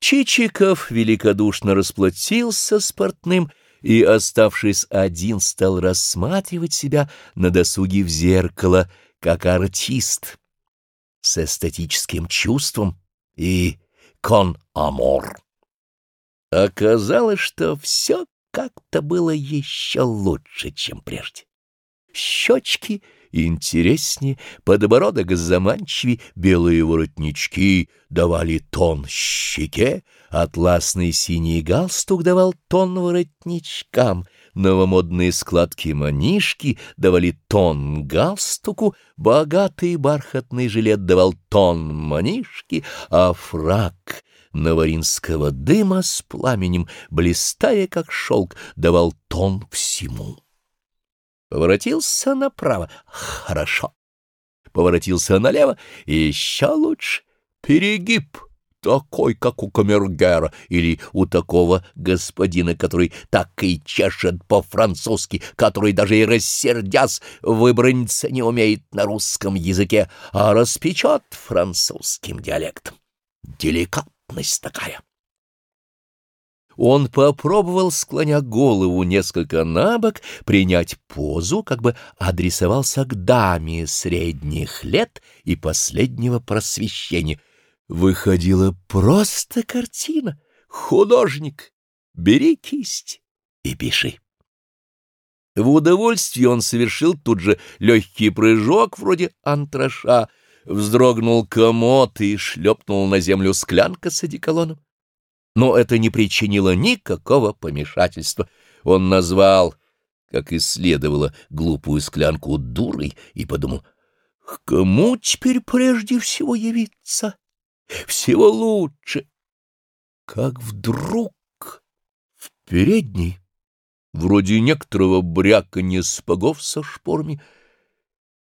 Чичиков великодушно расплатился с портным и, оставшись один, стал рассматривать себя на досуге в зеркало, как артист, с эстетическим чувством и кон-амор. Оказалось, что все как-то было еще лучше, чем прежде. Щечки — интереснее, подбородок заманчивее, белые воротнички давали тон щеке, атласный синий галстук давал тон воротничкам, новомодные складки-манишки давали тон галстуку, богатый бархатный жилет давал тон манишки, а фрак наваринского дыма с пламенем, блистая как шелк, давал тон всему. Поворотился направо. Хорошо. Поворотился налево. Еще лучше. Перегиб. Такой, как у камергера, или у такого господина, который так и чешет по-французски, который даже и рассердясь выбраниться не умеет на русском языке, а распечет французским диалектом. Деликатность такая. Он попробовал, склоня голову несколько на бок, принять позу, как бы адресовался к даме средних лет и последнего просвещения. Выходила просто картина. Художник, бери кисть и пиши. В удовольствие он совершил тут же легкий прыжок вроде антраша, вздрогнул комод и шлепнул на землю склянка с одеколоном но это не причинило никакого помешательства. Он назвал, как и следовало, глупую склянку дурой и подумал, к кому теперь прежде всего явиться? Всего лучше. Как вдруг в передней, вроде некоторого бряканья спагов со шпорами,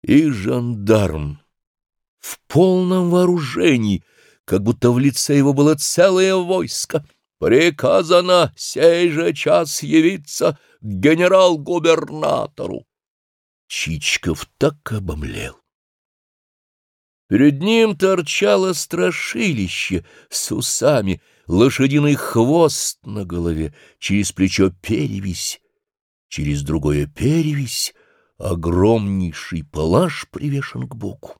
и жандарм в полном вооружении — как будто в лице его было целое войско. Приказано сей же час явиться генерал-губернатору. Чичков так обомлел. Перед ним торчало страшилище с усами, лошадиный хвост на голове, через плечо перевись, через другое перевись, огромнейший палаш привешен к боку.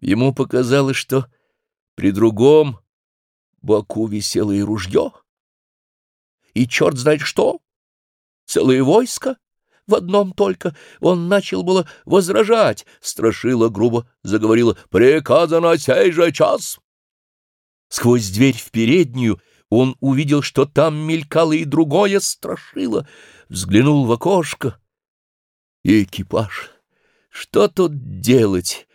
Ему показалось, что при другом боку висело и ружье. И черт знает что, целое войско в одном только. Он начал было возражать, страшила грубо, заговорила «Приказано сей же час». Сквозь дверь в переднюю он увидел, что там мелькало и другое страшило, взглянул в окошко. Экипаж. Что тут делать?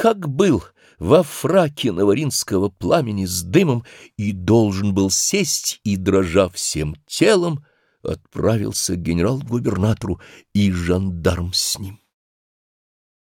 Как был — во фраке наваринского пламени с дымом и должен был сесть и, дрожа всем телом, отправился к генерал-губернатору и жандарм с ним.